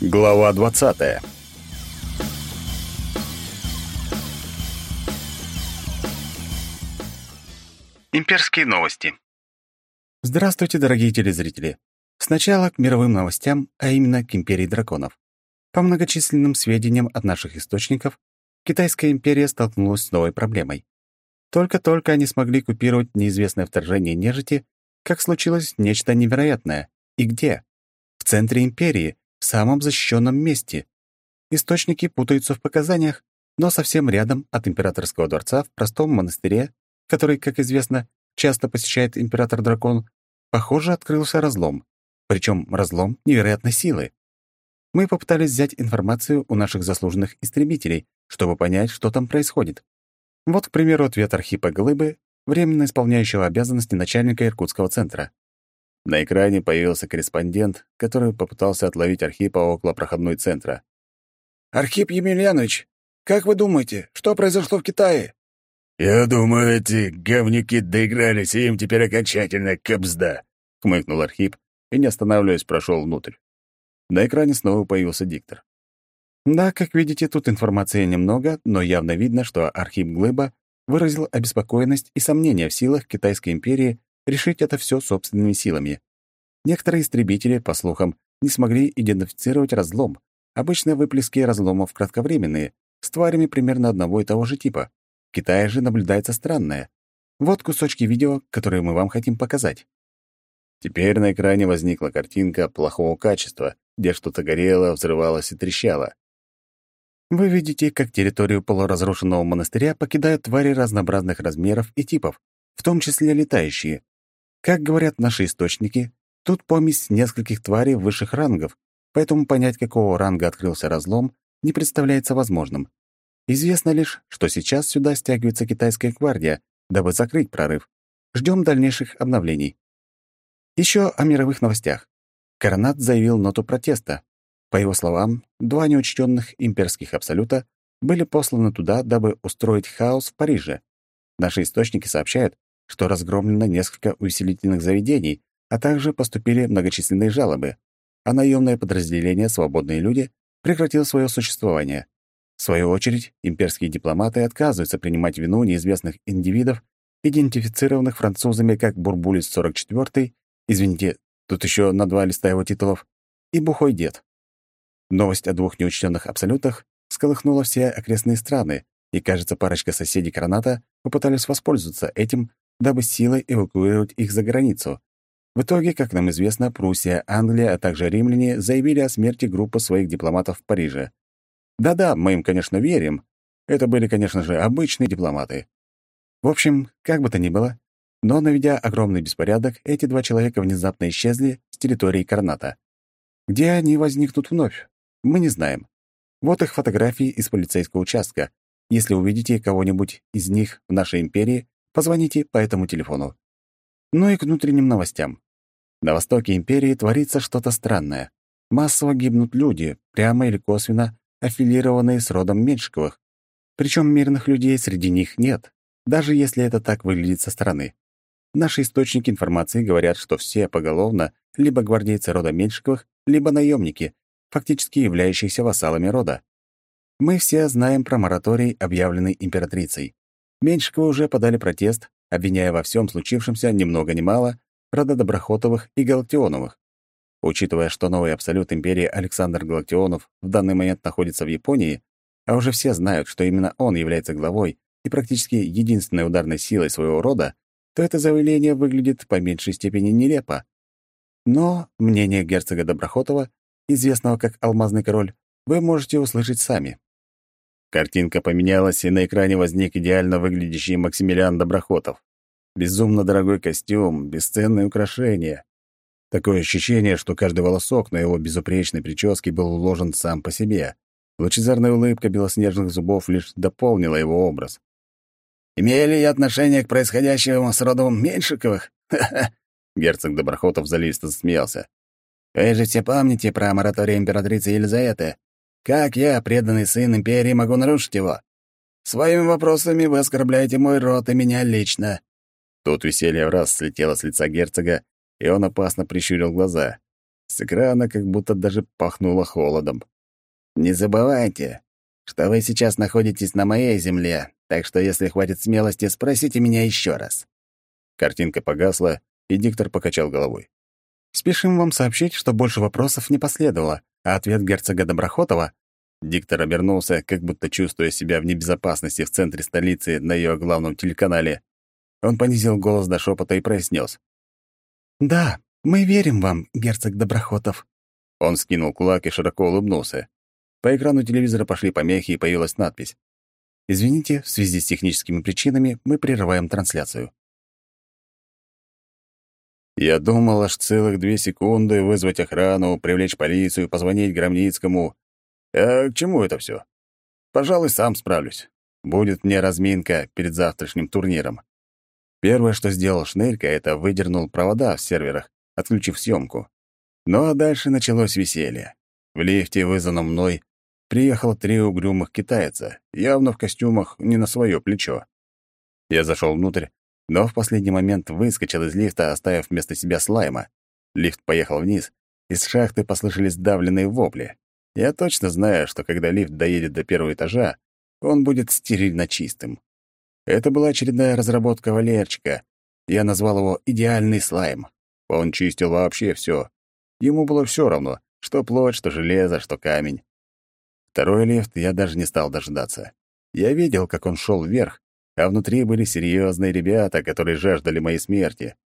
Глава 20. Имперские новости. Здравствуйте, дорогие телезрители. Сначала к мировым новостям, а именно к империи драконов. По многочисленным сведениям от наших источников, Китайская империя столкнулась с новой проблемой. Только-только они смогли купировать неизвестное вторжение нежити, как случилось нечто невероятное. И где? В центре империи, в самом защищенном месте. Источники путаются в показаниях, но совсем рядом от императорского дворца в простом монастыре, который, как известно, часто посещает император-дракон, похоже, открылся разлом. Причем разлом невероятной силы. Мы попытались взять информацию у наших заслуженных истребителей, чтобы понять, что там происходит. Вот, к примеру, ответ Архипа Глыбы, временно исполняющего обязанности начальника Иркутского центра. На экране появился корреспондент, который попытался отловить Архипа около проходной центра. «Архип Емельянович, как вы думаете, что произошло в Китае?» «Я думаю, эти говнюки доигрались, и им теперь окончательно кобзда», — хмыкнул Архип и, не останавливаясь, прошел внутрь. На экране снова появился диктор. Да, как видите, тут информации немного, но явно видно, что Архип Глыба выразил обеспокоенность и сомнения в силах Китайской империи решить это все собственными силами. Некоторые истребители, по слухам, не смогли идентифицировать разлом. Обычно выплески разломов кратковременные, с тварями примерно одного и того же типа. В Китае же наблюдается странное. Вот кусочки видео, которые мы вам хотим показать. Теперь на экране возникла картинка плохого качества, где что-то горело, взрывалось и трещало. Вы видите, как территорию полуразрушенного монастыря покидают твари разнообразных размеров и типов, в том числе летающие. Как говорят наши источники, тут помесь нескольких тварей высших рангов, поэтому понять, какого ранга открылся разлом, не представляется возможным. Известно лишь, что сейчас сюда стягивается китайская гвардия, дабы закрыть прорыв. Ждем дальнейших обновлений. Еще о мировых новостях. Коронат заявил ноту протеста. По его словам, два неучтенных имперских абсолюта были посланы туда, дабы устроить хаос в Париже. Наши источники сообщают, что разгромлено несколько усилительных заведений, а также поступили многочисленные жалобы, а наемное подразделение «Свободные люди» прекратило свое существование. В свою очередь, имперские дипломаты отказываются принимать вину неизвестных индивидов, идентифицированных французами как Бурбулис 44 извините, тут еще на два листа его титулов, и Бухой дед. Новость о двух неучтенных абсолютах сколыхнула все окрестные страны, и, кажется, парочка соседей Короната попытались воспользоваться этим, дабы силой эвакуировать их за границу. В итоге, как нам известно, Пруссия, Англия, а также римляне заявили о смерти группы своих дипломатов в Париже. Да-да, мы им, конечно, верим. Это были, конечно же, обычные дипломаты. В общем, как бы то ни было, но, наведя огромный беспорядок, эти два человека внезапно исчезли с территории Карната. Где они возникнут вновь, мы не знаем. Вот их фотографии из полицейского участка. Если увидите кого-нибудь из них в нашей империи, позвоните по этому телефону. Ну и к внутренним новостям. На востоке империи творится что-то странное. Массово гибнут люди, прямо или косвенно аффилированные с родом Меньшиковых. Причем мирных людей среди них нет, даже если это так выглядит со стороны. Наши источники информации говорят, что все поголовно либо гвардейцы рода Меньшиковых, либо наемники, фактически являющиеся вассалами рода. Мы все знаем про мораторий, объявленный императрицей. Меньшиковы уже подали протест, обвиняя во всем случившемся ни много ни мало рода Доброхотовых и Галактионовых. Учитывая, что новый абсолют империи Александр Галактионов в данный момент находится в Японии, а уже все знают, что именно он является главой и практически единственной ударной силой своего рода, то это заявление выглядит по меньшей степени нелепо. Но мнение герцога Доброхотова, известного как «Алмазный король», вы можете услышать сами. Картинка поменялась, и на экране возник идеально выглядящий Максимилиан Доброхотов. Безумно дорогой костюм, бесценные украшения. Такое ощущение, что каждый волосок на его безупречной прическе был уложен сам по себе. Лучезарная улыбка белоснежных зубов лишь дополнила его образ. Имели ли отношение к происходящему с родом Меньшиковых? Ха-ха!» Герцог Доброхотов заливисто засмеялся. «Вы же все помните про мораторий императрицы Елизаветы. Как я, преданный сын империи, могу нарушить его? Своими вопросами вы оскорбляете мой род и меня лично». Тут веселье в раз слетело с лица герцога, и он опасно прищурил глаза. С экрана как будто даже пахнуло холодом. «Не забывайте, что вы сейчас находитесь на моей земле, так что если хватит смелости, спросите меня еще раз». Картинка погасла, и диктор покачал головой. «Спешим вам сообщить, что больше вопросов не последовало, а ответ герцога Доброхотова...» Диктор обернулся, как будто чувствуя себя в небезопасности в центре столицы на ее главном телеканале. Он понизил голос до шепота и произнес. «Да, мы верим вам, герцог Доброхотов». Он скинул кулак и широко улыбнулся. По экрану телевизора пошли помехи, и появилась надпись. «Извините, в связи с техническими причинами мы прерываем трансляцию». Я думал аж целых две секунды вызвать охрану, привлечь полицию, позвонить Громницкому. А к чему это все? Пожалуй, сам справлюсь. Будет мне разминка перед завтрашним турниром. Первое, что сделал Шнырька, это выдернул провода в серверах, отключив съемку. Ну а дальше началось веселье. В лифте, вызванном мной, приехало три угрюмых китайца, явно в костюмах не на свое плечо. Я зашел внутрь, но в последний момент выскочил из лифта, оставив вместо себя слайма. Лифт поехал вниз, из шахты послышались давленные вопли. Я точно знаю, что когда лифт доедет до первого этажа, он будет стерильно чистым. Это была очередная разработка Валерчика. Я назвал его «идеальный слайм». Он чистил вообще все. Ему было все равно, что плоть, что железо, что камень. Второй лифт я даже не стал дожидаться. Я видел, как он шел вверх, а внутри были серьезные ребята, которые жаждали моей смерти.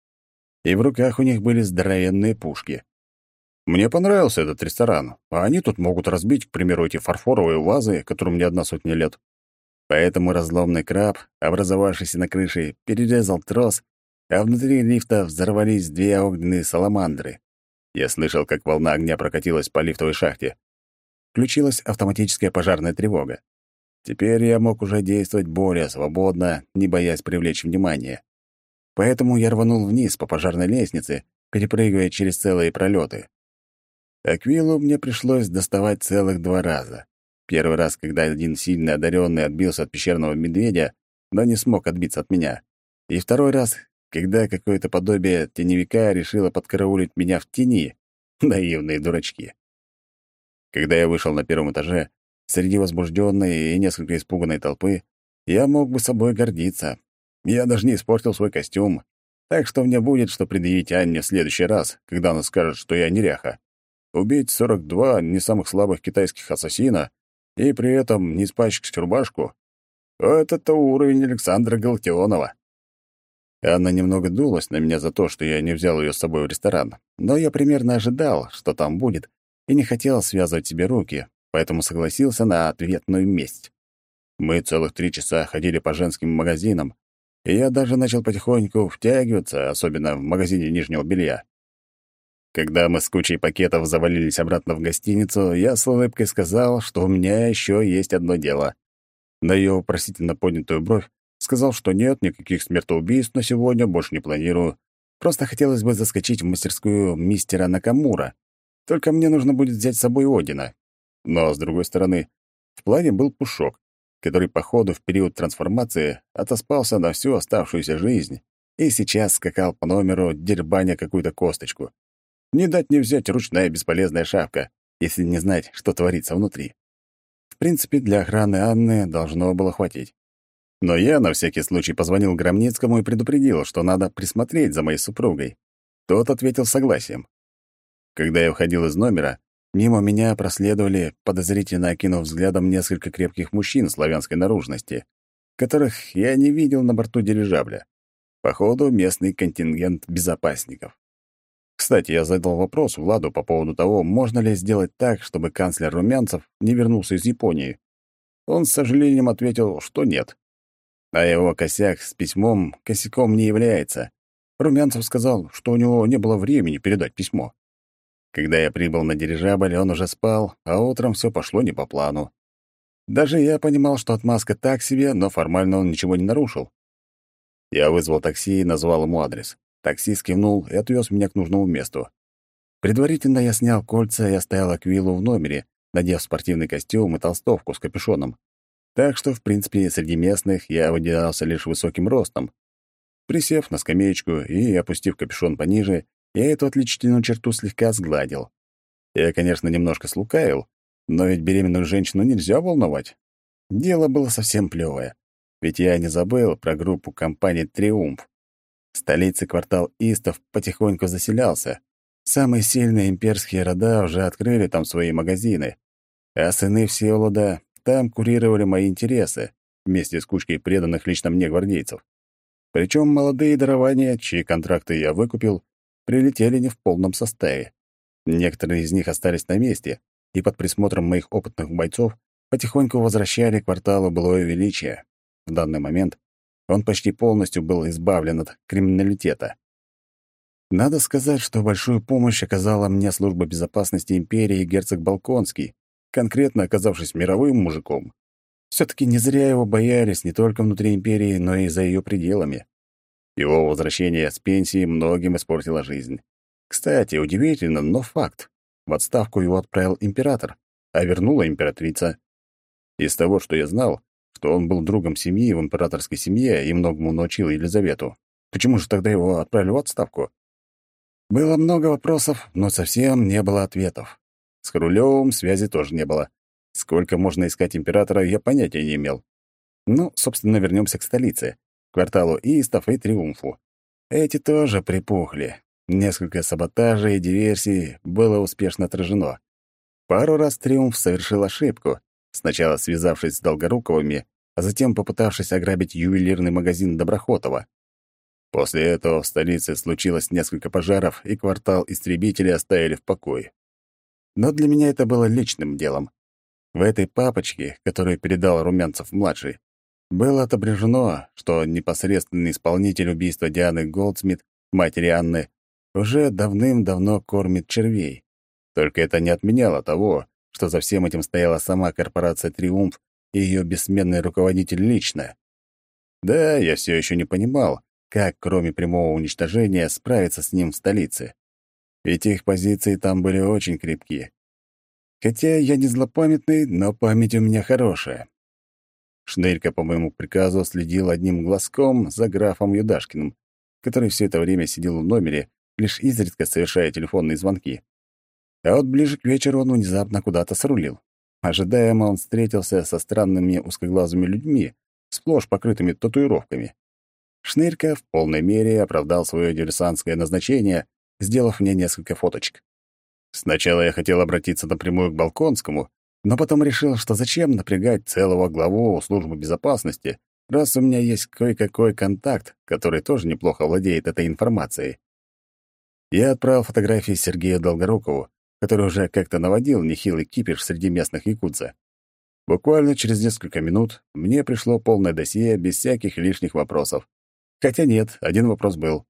И в руках у них были здоровенные пушки. Мне понравился этот ресторан, а они тут могут разбить, к примеру, эти фарфоровые вазы, которым не одна сотня лет. Поэтому разломный краб, образовавшийся на крыше, перерезал трос, а внутри лифта взорвались две огненные саламандры. Я слышал, как волна огня прокатилась по лифтовой шахте. Включилась автоматическая пожарная тревога. Теперь я мог уже действовать более свободно, не боясь привлечь внимание. Поэтому я рванул вниз по пожарной лестнице, перепрыгивая через целые пролеты. Аквилу мне пришлось доставать целых два раза. Первый раз, когда один сильно одаренный отбился от пещерного медведя, но не смог отбиться от меня. И второй раз, когда какое-то подобие теневика решило подкараулить меня в тени. Наивные дурачки. Когда я вышел на первом этаже, среди возбужденной и несколько испуганной толпы, я мог бы собой гордиться. Я даже не испортил свой костюм, так что мне будет что предъявить Анне в следующий раз, когда она скажет, что я неряха. Убить 42 не самых слабых китайских ассасина и при этом не испачкать рубашку — это-то уровень Александра Галактионова. Анна немного дулась на меня за то, что я не взял ее с собой в ресторан, но я примерно ожидал, что там будет, и не хотел связывать себе руки, поэтому согласился на ответную месть. Мы целых три часа ходили по женским магазинам, и я даже начал потихоньку втягиваться, особенно в магазине нижнего белья. Когда мы с кучей пакетов завалились обратно в гостиницу, я с улыбкой сказал, что у меня еще есть одно дело. На ее вопросительно поднятую бровь сказал, что нет никаких смертоубийств на сегодня, больше не планирую. Просто хотелось бы заскочить в мастерскую мистера Накамура. Только мне нужно будет взять с собой Одина. Но, с другой стороны, в плане был Пушок, который, по ходу в период трансформации, отоспался на всю оставшуюся жизнь и сейчас скакал по номеру, дербаня какую-то косточку. Не дать не взять ручная бесполезная шапка, если не знать, что творится внутри. В принципе, для охраны Анны должно было хватить. Но я на всякий случай позвонил Громницкому и предупредил, что надо присмотреть за моей супругой. Тот ответил согласием. Когда я уходил из номера, мимо меня проследовали, подозрительно окинув взглядом несколько крепких мужчин славянской наружности, которых я не видел на борту дирижабля. Походу, местный контингент безопасников. Кстати, я задал вопрос Владу по поводу того, можно ли сделать так, чтобы канцлер Румянцев не вернулся из Японии. Он с сожалением ответил, что нет. А его косяк с письмом косяком не является. Румянцев сказал, что у него не было времени передать письмо. Когда я прибыл на дирижабль, он уже спал, а утром все пошло не по плану. Даже я понимал, что отмазка так себе, но формально он ничего не нарушил. Я вызвал такси и назвал ему адрес. Таксист кивнул и отвез меня к нужному месту. Предварительно я снял кольца и оставил Аквилу в номере, надев спортивный костюм и толстовку с капюшоном. Так что, в принципе, среди местных я выделялся лишь высоким ростом. Присев на скамеечку и опустив капюшон пониже, я эту отличительную черту слегка сгладил. Я, конечно, немножко слукавил, но ведь беременную женщину нельзя волновать. Дело было совсем плевое, ведь я не забыл про группу компаний «Триумф». В столице квартал Истов потихоньку заселялся. Самые сильные имперские рода уже открыли там свои магазины, а сыны Всеволода там курировали мои интересы вместе с кучкой преданных лично мне гвардейцев. Причем молодые дарования, чьи контракты я выкупил, прилетели не в полном составе. Некоторые из них остались на месте, и под присмотром моих опытных бойцов потихоньку возвращали кварталу былое величие. В данный момент он почти полностью был избавлен от криминалитета. Надо сказать, что большую помощь оказала мне служба безопасности империи герцог Балконский, конкретно оказавшись мировым мужиком. все таки не зря его боялись не только внутри империи, но и за ее пределами. Его возвращение с пенсии многим испортило жизнь. Кстати, удивительно, но факт. В отставку его отправил император, а вернула императрица. Из того, что я знал, что он был другом семьи в императорской семье и многому научил Елизавету. Почему же тогда его отправили в отставку? Было много вопросов, но совсем не было ответов. С Хрулёвым связи тоже не было. Сколько можно искать императора, я понятия не имел. Ну, собственно, вернемся к столице, кварталу Истов и Триумфу. Эти тоже припухли. Несколько саботажей и диверсий было успешно отражено. Пару раз Триумф совершил ошибку, сначала связавшись с Долгоруковыми, а затем попытавшись ограбить ювелирный магазин Доброхотова. После этого в столице случилось несколько пожаров, и квартал истребителей оставили в покое. Но для меня это было личным делом. В этой папочке, которую передал Румянцев-младший, было отображено, что непосредственный исполнитель убийства Дианы Голдсмит, матери Анны, уже давным-давно кормит червей. Только это не отменяло того, что за всем этим стояла сама корпорация «Триумф» и ее бессменный руководитель лично. Да, я все еще не понимал, как, кроме прямого уничтожения, справиться с ним в столице. Ведь их позиции там были очень крепкие. Хотя я не злопамятный, но память у меня хорошая. Шнырька по моему приказу следил одним глазком за графом Юдашкиным, который все это время сидел в номере лишь изредка совершая телефонные звонки. А вот ближе к вечеру он внезапно куда-то срулил. Ожидаемо он встретился со странными узкоглазыми людьми, сплошь покрытыми татуировками. Шнырька в полной мере оправдал свое диверсантское назначение, сделав мне несколько фоточек. Сначала я хотел обратиться напрямую к Балконскому, но потом решил, что зачем напрягать целого главу службы безопасности, раз у меня есть кое-какой контакт, который тоже неплохо владеет этой информацией. Я отправил фотографии Сергею Долгорукову, который уже как-то наводил нехилый кипиш среди местных якутца. Буквально через несколько минут мне пришло полное досье без всяких лишних вопросов. Хотя нет, один вопрос был.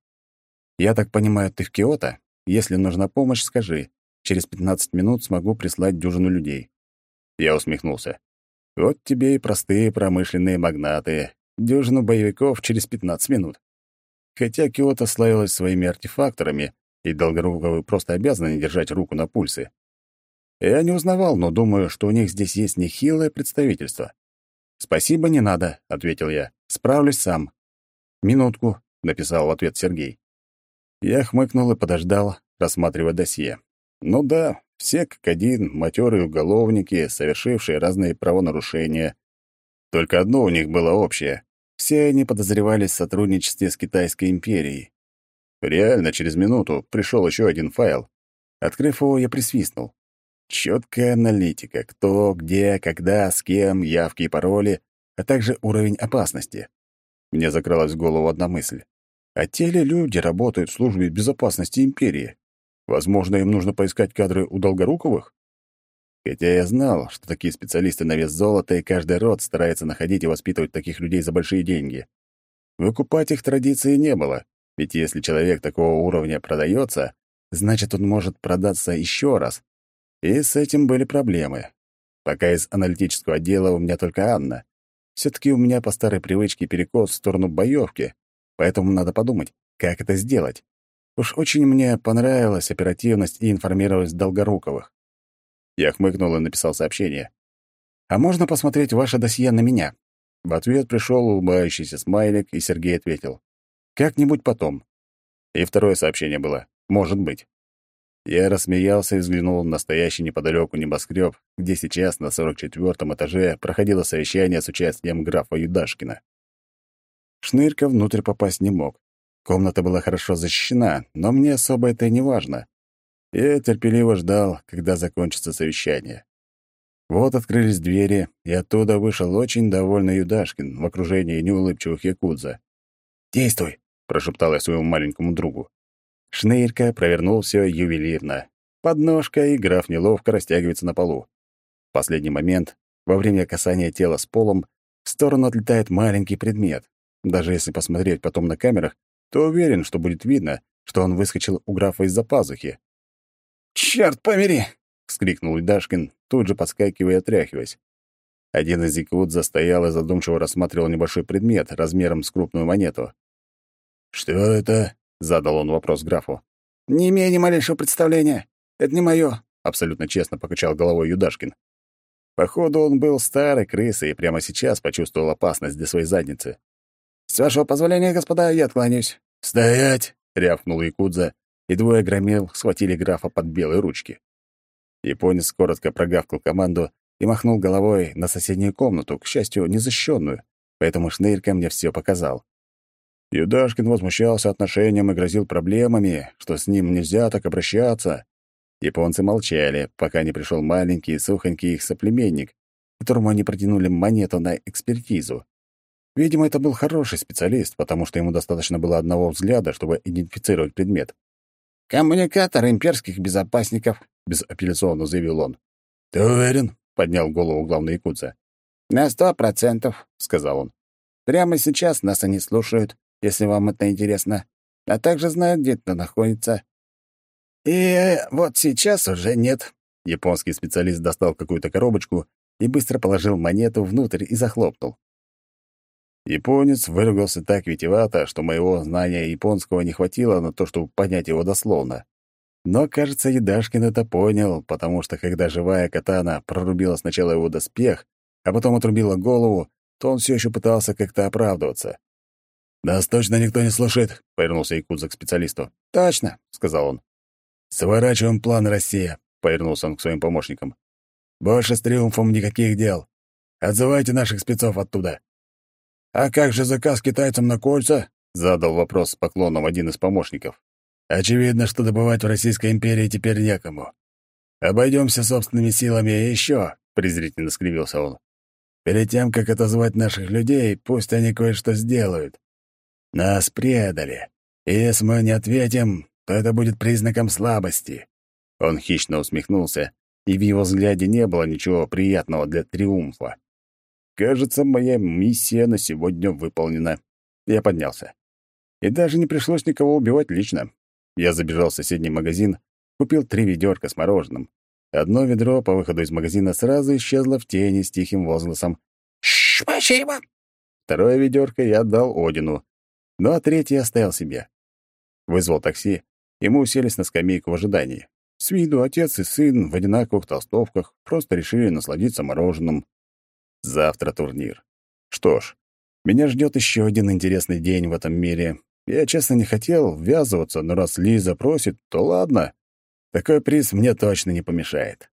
«Я так понимаю, ты в Киото? Если нужна помощь, скажи. Через 15 минут смогу прислать дюжину людей». Я усмехнулся. «Вот тебе и простые промышленные магнаты. Дюжину боевиков через 15 минут». Хотя Киото славилась своими артефакторами, и Долгоруковы просто обязаны держать руку на пульсе. Я не узнавал, но думаю, что у них здесь есть нехилое представительство. «Спасибо, не надо», — ответил я. «Справлюсь сам». «Минутку», — написал в ответ Сергей. Я хмыкнул и подождал, рассматривая досье. «Ну да, все как один, матерые уголовники, совершившие разные правонарушения. Только одно у них было общее. Все они подозревались в сотрудничестве с Китайской империей. Реально, через минуту пришел еще один файл. Открыв его, я присвистнул. Четкая аналитика, кто, где, когда, с кем, явки и пароли, а также уровень опасности. Мне закралась в голову одна мысль. А те ли люди работают в службе безопасности империи? Возможно, им нужно поискать кадры у Долгоруковых? Хотя я знал, что такие специалисты на вес золота, и каждый род старается находить и воспитывать таких людей за большие деньги. Выкупать их традиции не было, ведь если человек такого уровня продается, значит, он может продаться еще раз. И с этим были проблемы. Пока из аналитического отдела у меня только Анна. все таки у меня по старой привычке перекос в сторону боевки, поэтому надо подумать, как это сделать. Уж очень мне понравилась оперативность и информированность Долгоруковых. Я хмыкнул и написал сообщение. «А можно посмотреть ваше досье на меня?» В ответ пришел улыбающийся смайлик, и Сергей ответил. Как-нибудь потом. И второе сообщение было. Может быть. Я рассмеялся и взглянул на стоящий неподалеку небоскреб, где сейчас на 44-м этаже проходило совещание с участием графа Юдашкина. Шнырька внутрь попасть не мог. Комната была хорошо защищена, но мне особо это не важно. Я терпеливо ждал, когда закончится совещание. Вот открылись двери, и оттуда вышел очень довольный Юдашкин в окружении неулыбчивых якудза. «Действуй!» — прошептал я своему маленькому другу. Шнырька провернул все ювелирно. Подножка, и граф неловко растягивается на полу. В последний момент, во время касания тела с полом, в сторону отлетает маленький предмет. Даже если посмотреть потом на камерах, то уверен, что будет видно, что он выскочил у графа из-за пазухи. «Чёрт побери!» — вскрикнул Дашкин, тут же подскакивая и отряхиваясь. Один из якут застоял и задумчиво рассматривал небольшой предмет размером с крупную монету. «Что это?» задал он вопрос графу. Не имею ни малейшего представления. Это не мое. абсолютно честно покачал головой Юдашкин. Походу, он был старой крысой и прямо сейчас почувствовал опасность для своей задницы. «С вашего позволения, господа, я откланяюсь». «Стоять!» — рявкнул Якудза, и двое громил схватили графа под белые ручки. Японец коротко прогавкал команду и махнул головой на соседнюю комнату, к счастью, незащищенную, поэтому Шнырька мне все показал. Юдашкин возмущался отношением и грозил проблемами, что с ним нельзя так обращаться. Японцы молчали, пока не пришел маленький, сухонький их соплеменник, которому они протянули монету на экспертизу. Видимо, это был хороший специалист, потому что ему достаточно было одного взгляда, чтобы идентифицировать предмет. «Коммуникатор имперских безопасников», — безапелляционно заявил он. «Ты уверен?» — поднял голову главный якутца. «На сто процентов», — сказал он. «Прямо сейчас нас они слушают если вам это интересно, а также знают, где это находится. И вот сейчас уже нет. Японский специалист достал какую-то коробочку и быстро положил монету внутрь и захлопнул. Японец выругался так витиевато, что моего знания японского не хватило на то, чтобы понять его дословно. Но, кажется, Едашкин это понял, потому что когда живая катана прорубила сначала его доспех, а потом отрубила голову, то он все еще пытался как-то оправдываться. «Нас точно никто не слушает», — повернулся Якудза к специалисту. «Точно», — сказал он. «Сворачиваем план Россия», — повернулся он к своим помощникам. «Больше с триумфом никаких дел. Отзывайте наших спецов оттуда». «А как же заказ китайцам на кольца?» — задал вопрос с поклоном один из помощников. «Очевидно, что добывать в Российской империи теперь некому. Обойдемся собственными силами и еще», — презрительно скривился он. «Перед тем, как отозвать наших людей, пусть они кое-что сделают. Нас предали. И если мы не ответим, то это будет признаком слабости». Он хищно усмехнулся, и в его взгляде не было ничего приятного для триумфа. «Кажется, моя миссия на сегодня выполнена». Я поднялся. И даже не пришлось никого убивать лично. Я забежал в соседний магазин, купил три ведерка с мороженым. Одно ведро по выходу из магазина сразу исчезло в тени с тихим возгласом «Спасибо!». Второе ведерко я отдал Одину, ну а третий оставил себе. Вызвал такси, и мы уселись на скамейку в ожидании. С виду отец и сын в одинаковых толстовках просто решили насладиться мороженым. Завтра турнир. Что ж, меня ждет еще один интересный день в этом мире. Я, честно, не хотел ввязываться, но раз Лиза просит, то ладно. Такой приз мне точно не помешает.